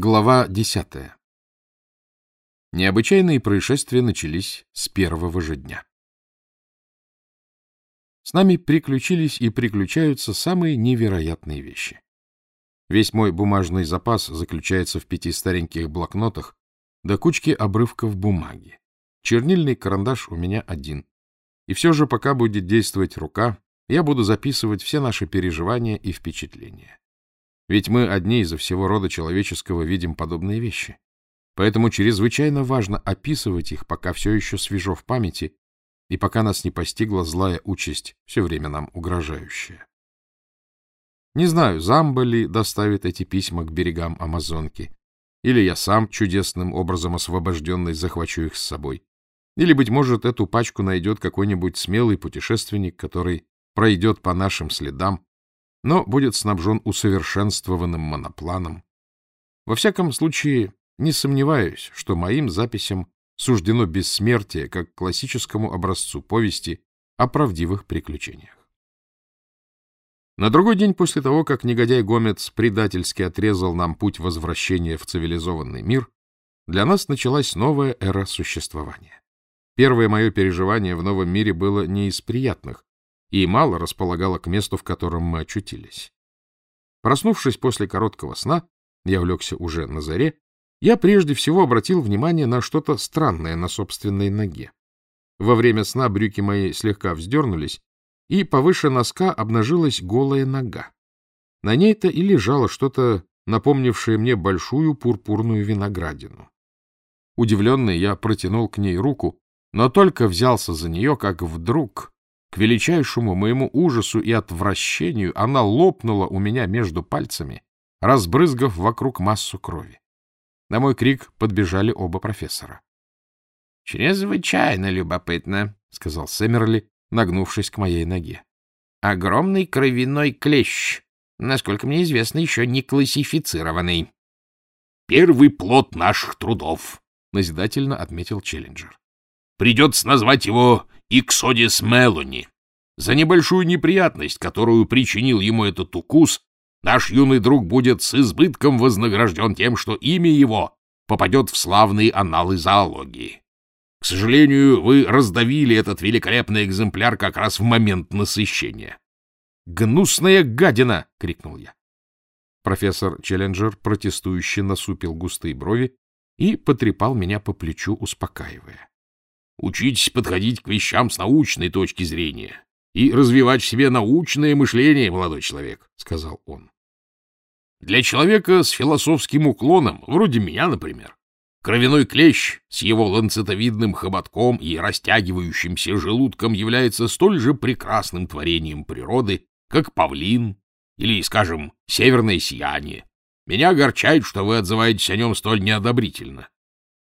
Глава десятая Необычайные происшествия начались с первого же дня. С нами приключились и приключаются самые невероятные вещи. Весь мой бумажный запас заключается в пяти стареньких блокнотах до кучки обрывков бумаги. Чернильный карандаш у меня один. И все же, пока будет действовать рука, я буду записывать все наши переживания и впечатления. Ведь мы одни изо всего рода человеческого видим подобные вещи. Поэтому чрезвычайно важно описывать их, пока все еще свежо в памяти и пока нас не постигла злая участь, все время нам угрожающая. Не знаю, Замба ли доставит эти письма к берегам Амазонки, или я сам, чудесным образом освобожденный, захвачу их с собой. Или, быть может, эту пачку найдет какой-нибудь смелый путешественник, который пройдет по нашим следам но будет снабжен усовершенствованным монопланом. Во всяком случае, не сомневаюсь, что моим записям суждено бессмертие как классическому образцу повести о правдивых приключениях. На другой день после того, как негодяй Гомец предательски отрезал нам путь возвращения в цивилизованный мир, для нас началась новая эра существования. Первое мое переживание в новом мире было не из приятных, и мало располагала к месту, в котором мы очутились. Проснувшись после короткого сна, я улегся уже на заре, я прежде всего обратил внимание на что-то странное на собственной ноге. Во время сна брюки мои слегка вздернулись, и повыше носка обнажилась голая нога. На ней-то и лежало что-то, напомнившее мне большую пурпурную виноградину. Удивленный, я протянул к ней руку, но только взялся за нее, как вдруг к величайшему моему ужасу и отвращению она лопнула у меня между пальцами, разбрызгав вокруг массу крови. На мой крик подбежали оба профессора. — Чрезвычайно любопытно, — сказал Сэмерли, нагнувшись к моей ноге. — Огромный кровяной клещ, насколько мне известно, еще не классифицированный. — Первый плод наших трудов, — назидательно отметил Челленджер. — Придется назвать его Иксодис Мелони. За небольшую неприятность, которую причинил ему этот укус, наш юный друг будет с избытком вознагражден тем, что имя его попадет в славные анналы зоологии. К сожалению, вы раздавили этот великолепный экземпляр как раз в момент насыщения. «Гнусная гадина!» — крикнул я. Профессор Челленджер протестующе насупил густые брови и потрепал меня по плечу, успокаивая. Учитесь подходить к вещам с научной точки зрения и развивать в себе научное мышление, молодой человек, — сказал он. Для человека с философским уклоном, вроде меня, например, кровяной клещ с его ланцетовидным хоботком и растягивающимся желудком является столь же прекрасным творением природы, как павлин или, скажем, северное сияние. Меня огорчает, что вы отзываетесь о нем столь неодобрительно.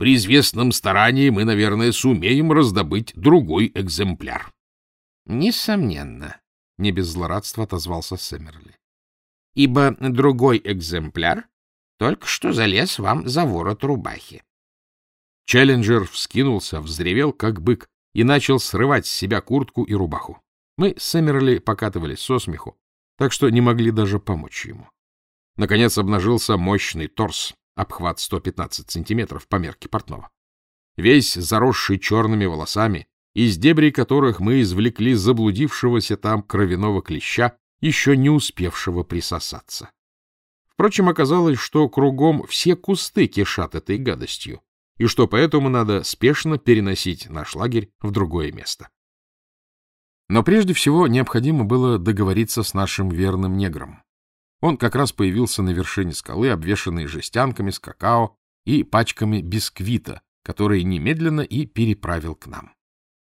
При известном старании мы, наверное, сумеем раздобыть другой экземпляр. — Несомненно, — не без злорадства отозвался Сэмерли. — Ибо другой экземпляр только что залез вам за ворот рубахи. Челленджер вскинулся, взревел, как бык, и начал срывать с себя куртку и рубаху. Мы с Сэмерли покатывались со смеху, так что не могли даже помочь ему. Наконец обнажился мощный торс, обхват 115 сантиметров по мерке портного. Весь заросший черными волосами, из дебрей которых мы извлекли заблудившегося там кровяного клеща, еще не успевшего присосаться. Впрочем, оказалось, что кругом все кусты кишат этой гадостью, и что поэтому надо спешно переносить наш лагерь в другое место. Но прежде всего необходимо было договориться с нашим верным негром. Он как раз появился на вершине скалы, обвешанной жестянками с какао и пачками бисквита, которые немедленно и переправил к нам.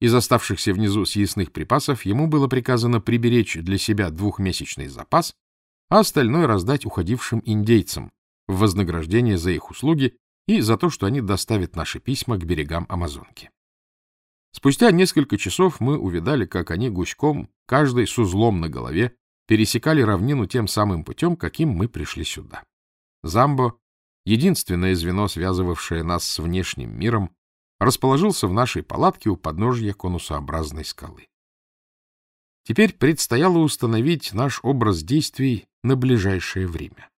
Из оставшихся внизу съестных припасов ему было приказано приберечь для себя двухмесячный запас, а остальное раздать уходившим индейцам в вознаграждение за их услуги и за то, что они доставят наши письма к берегам Амазонки. Спустя несколько часов мы увидали, как они гуськом, каждый с узлом на голове, пересекали равнину тем самым путем, каким мы пришли сюда. Замбо, единственное звено, связывавшее нас с внешним миром, расположился в нашей палатке у подножья конусообразной скалы. Теперь предстояло установить наш образ действий на ближайшее время.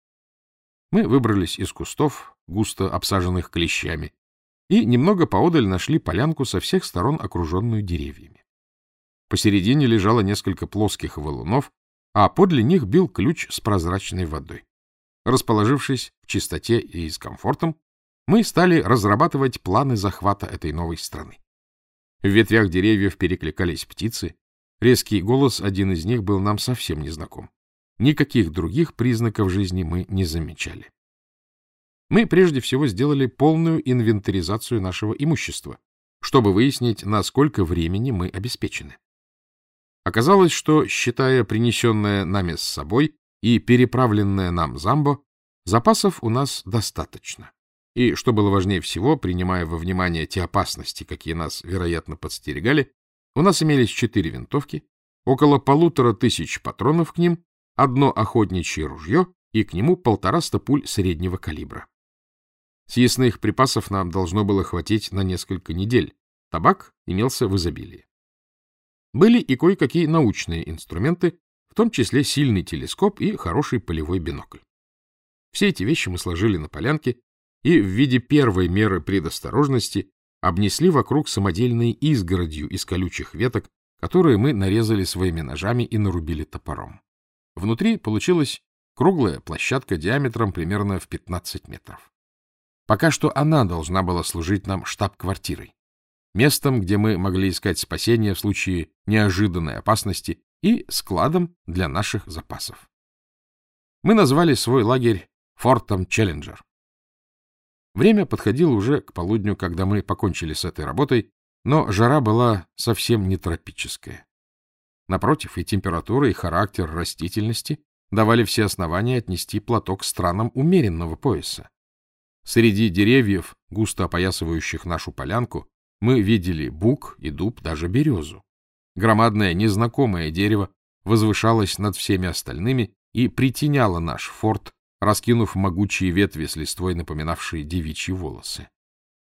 Мы выбрались из кустов, густо обсаженных клещами, и немного поодаль нашли полянку со всех сторон, окруженную деревьями. Посередине лежало несколько плоских валунов, а подле них бил ключ с прозрачной водой. Расположившись в чистоте и с комфортом, мы стали разрабатывать планы захвата этой новой страны. В ветвях деревьев перекликались птицы. Резкий голос, один из них, был нам совсем незнаком. Никаких других признаков жизни мы не замечали. Мы прежде всего сделали полную инвентаризацию нашего имущества, чтобы выяснить, насколько времени мы обеспечены. Оказалось, что, считая принесенное нами с собой и переправленное нам замбо, запасов у нас достаточно. И, что было важнее всего, принимая во внимание те опасности, какие нас, вероятно, подстерегали, у нас имелись четыре винтовки, около полутора тысяч патронов к ним, одно охотничье ружье и к нему полтораста пуль среднего калибра. Съестных припасов нам должно было хватить на несколько недель. Табак имелся в изобилии. Были и кое-какие научные инструменты, в том числе сильный телескоп и хороший полевой бинокль. Все эти вещи мы сложили на полянке и в виде первой меры предосторожности обнесли вокруг самодельной изгородью из колючих веток, которые мы нарезали своими ножами и нарубили топором. Внутри получилась круглая площадка диаметром примерно в 15 метров. Пока что она должна была служить нам штаб-квартирой местом, где мы могли искать спасения в случае неожиданной опасности и складом для наших запасов. Мы назвали свой лагерь фортом Челленджер. Время подходило уже к полудню, когда мы покончили с этой работой, но жара была совсем не тропическая. Напротив, и температура, и характер растительности давали все основания отнести платок к странам умеренного пояса. Среди деревьев, густо опоясывающих нашу полянку, мы видели бук и дуб, даже березу. Громадное незнакомое дерево возвышалось над всеми остальными и притеняло наш форт, раскинув могучие ветви с листвой, напоминавшие девичьи волосы.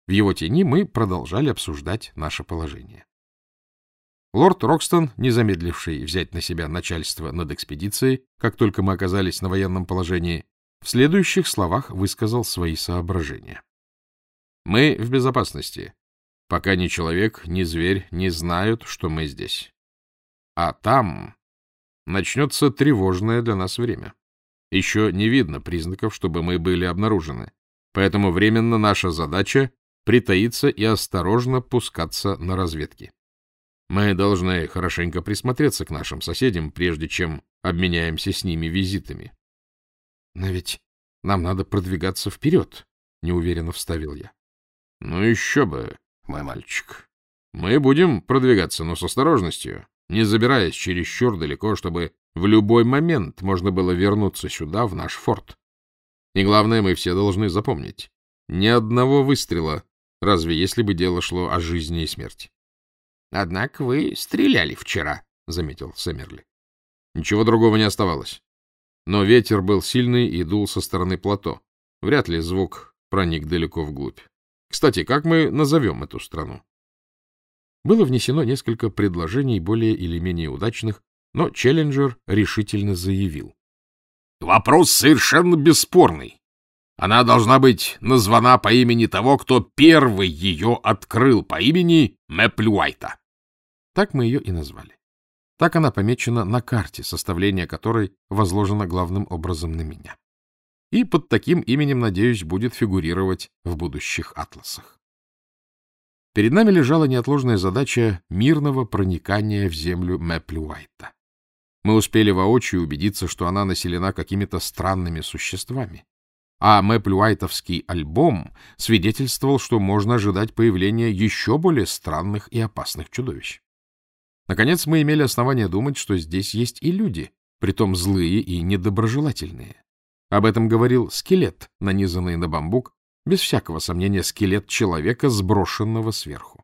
В его тени мы продолжали обсуждать наше положение. Лорд Рокстон, не замедливший взять на себя начальство над экспедицией, как только мы оказались на военном положении, в следующих словах высказал свои соображения. «Мы в безопасности пока ни человек, ни зверь не знают, что мы здесь. А там начнется тревожное для нас время. Еще не видно признаков, чтобы мы были обнаружены. Поэтому временно наша задача — притаиться и осторожно пускаться на разведки. Мы должны хорошенько присмотреться к нашим соседям, прежде чем обменяемся с ними визитами. — Но ведь нам надо продвигаться вперед, — неуверенно вставил я. — Ну еще бы мой мальчик. Мы будем продвигаться, но с осторожностью, не забираясь чересчур далеко, чтобы в любой момент можно было вернуться сюда, в наш форт. И главное, мы все должны запомнить. Ни одного выстрела, разве если бы дело шло о жизни и смерти. — Однако вы стреляли вчера, — заметил Сэмерли. Ничего другого не оставалось. Но ветер был сильный и дул со стороны плато. Вряд ли звук проник далеко вглубь. Кстати, как мы назовем эту страну? Было внесено несколько предложений, более или менее удачных, но Челленджер решительно заявил. Вопрос совершенно бесспорный. Она должна быть названа по имени того, кто первый ее открыл, по имени Мэплюайта. Так мы ее и назвали. Так она помечена на карте, составление которой возложено главным образом на меня и под таким именем, надеюсь, будет фигурировать в будущих атласах. Перед нами лежала неотложная задача мирного проникания в землю Мэплюайта. Мы успели воочию убедиться, что она населена какими-то странными существами. А Мэплюайтовский альбом свидетельствовал, что можно ожидать появления еще более странных и опасных чудовищ. Наконец, мы имели основания думать, что здесь есть и люди, притом злые и недоброжелательные. Об этом говорил скелет, нанизанный на бамбук, без всякого сомнения скелет человека, сброшенного сверху.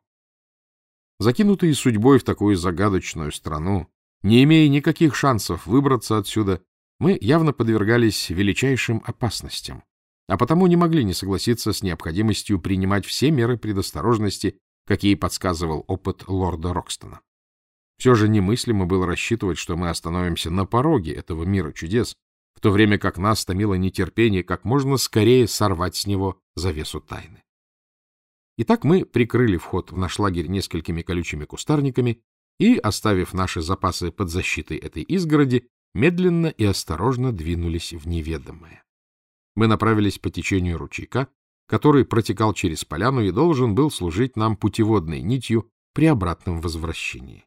Закинутые судьбой в такую загадочную страну, не имея никаких шансов выбраться отсюда, мы явно подвергались величайшим опасностям, а потому не могли не согласиться с необходимостью принимать все меры предосторожности, какие подсказывал опыт лорда Рокстона. Все же немыслимо было рассчитывать, что мы остановимся на пороге этого мира чудес, в то время как нас томило нетерпение как можно скорее сорвать с него завесу тайны. Итак, мы прикрыли вход в наш лагерь несколькими колючими кустарниками и, оставив наши запасы под защитой этой изгороди, медленно и осторожно двинулись в неведомое. Мы направились по течению ручейка, который протекал через поляну и должен был служить нам путеводной нитью при обратном возвращении.